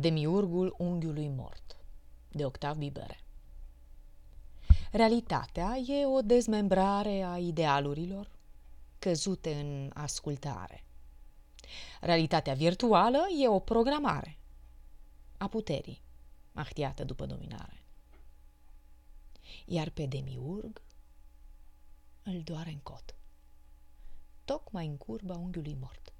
Demiurgul unghiului mort de Octav Bibere Realitatea e o dezmembrare a idealurilor căzute în ascultare. Realitatea virtuală e o programare a puterii, ahtiată după dominare. Iar pe demiurg îl doare în cot, tocmai în curba unghiului mort.